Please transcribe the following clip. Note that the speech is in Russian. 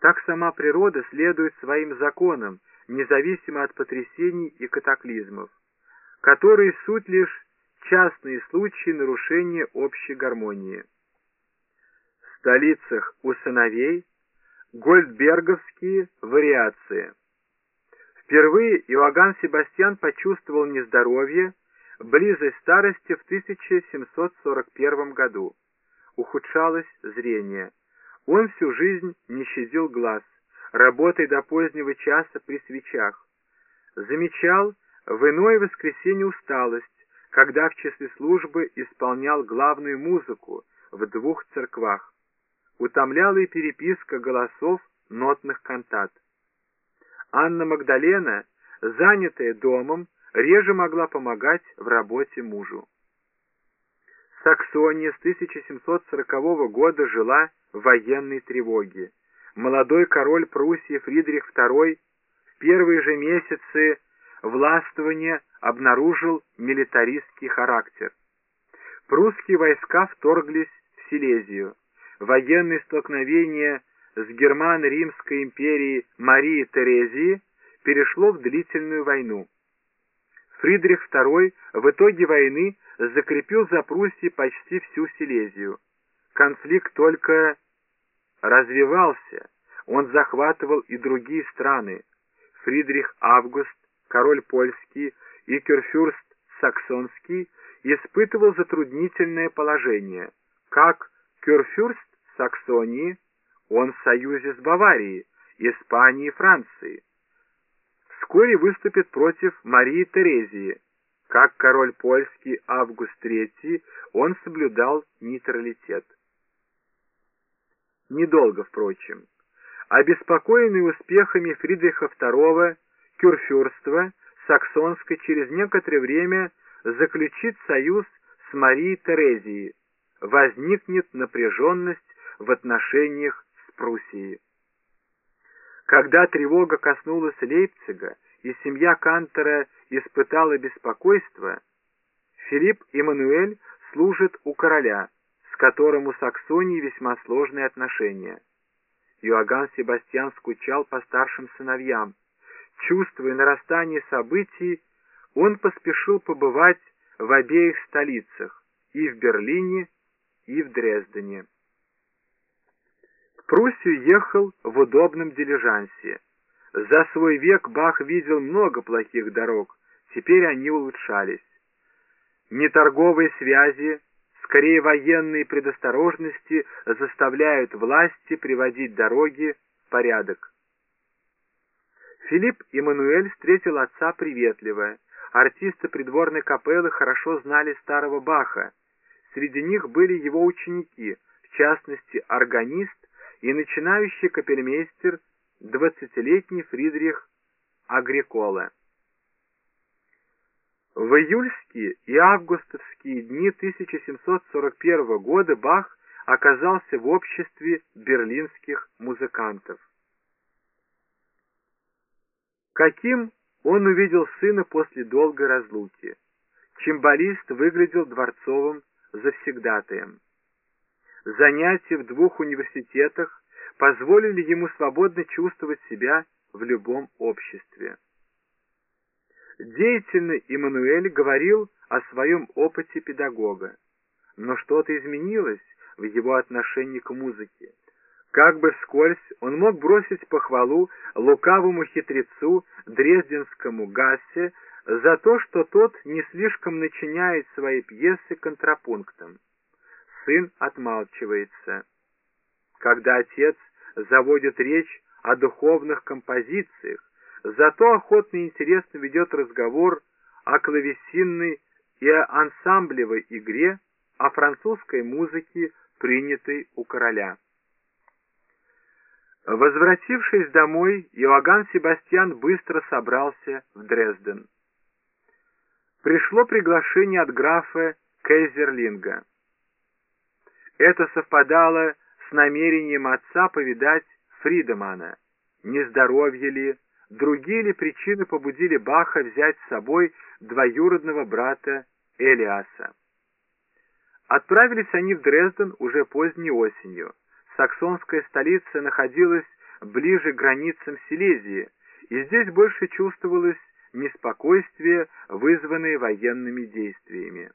Так сама природа следует своим законам, независимо от потрясений и катаклизмов, которые суть лишь частные случаи нарушения общей гармонии. В столицах у сыновей гольдберговские вариации. Впервые Иоганн Себастьян почувствовал нездоровье, близость старости в 1741 году. Ухудшалось зрение. Он всю жизнь не щадил глаз, работая до позднего часа при свечах. Замечал в иное воскресенье усталость, когда в часы службы исполнял главную музыку в двух церквах. Утомляла и переписка голосов нотных кантат. Анна Магдалена, занятая домом, реже могла помогать в работе мужу. Саксония с 1740 года жила военной тревоге. Молодой король Пруссии Фридрих II в первые же месяцы властвования обнаружил милитаристский характер. Прусские войска вторглись в Силезию. Военные столкновения с Германо-Римской империей Марии Терезии перешло в длительную войну. Фридрих II в итоге войны закрепил за Пруссией почти всю Силезию. Конфликт только развивался, он захватывал и другие страны. Фридрих Август, король польский и кюрфюрст саксонский испытывал затруднительное положение. Как кюрфюрст Саксонии, он в союзе с Баварией, Испанией и Францией вскоре выступит против Марии Терезии. Как король польский Август III он соблюдал нейтралитет. Недолго, впрочем. Обеспокоенный успехами Фридриха II кюрфюрства Саксонской через некоторое время заключит союз с Марией Терезией. Возникнет напряженность в отношениях с Пруссией. Когда тревога коснулась Лейпцига, и семья Кантера испытала беспокойство, Филипп Эммануэль служит у короля, которым у Саксонии весьма сложные отношения. Иоганн Себастьян скучал по старшим сыновьям. Чувствуя нарастание событий, он поспешил побывать в обеих столицах, и в Берлине, и в Дрездене. Пруссию ехал в удобном дилижансе. За свой век Бах видел много плохих дорог, теперь они улучшались. Не торговые связи, скорее военные предосторожности заставляют власти приводить дороги в порядок. Филипп Эммануэль встретил отца приветливо. Артисты придворной капеллы хорошо знали старого Баха. Среди них были его ученики, в частности, органист и начинающий капельмейстер, двадцатилетний Фридрих Агрикола. В июльские и августовские дни 1741 года Бах оказался в обществе берлинских музыкантов. Каким он увидел сына после долгой разлуки? Чимбалист выглядел дворцовым завсегдатаем. Занятия в двух университетах позволили ему свободно чувствовать себя в любом обществе. Деятельный Иммануэль говорил о своем опыте педагога, но что-то изменилось в его отношении к музыке. Как бы вскользь он мог бросить похвалу лукавому хитрецу дрезденскому Гассе за то, что тот не слишком начиняет свои пьесы контрапунктом сын отмалчивается. Когда отец заводит речь о духовных композициях, зато охотно и интересно ведет разговор о клавесинной и ансамблевой игре, о французской музыке, принятой у короля. Возвратившись домой, Иоганн Себастьян быстро собрался в Дрезден. Пришло приглашение от графа Кейзерлинга. Это совпадало с намерением отца повидать Фридемана. Нездоровье ли, другие ли причины побудили Баха взять с собой двоюродного брата Элиаса. Отправились они в Дрезден уже поздней осенью. Саксонская столица находилась ближе к границам Силезии, и здесь больше чувствовалось неспокойствие, вызванное военными действиями.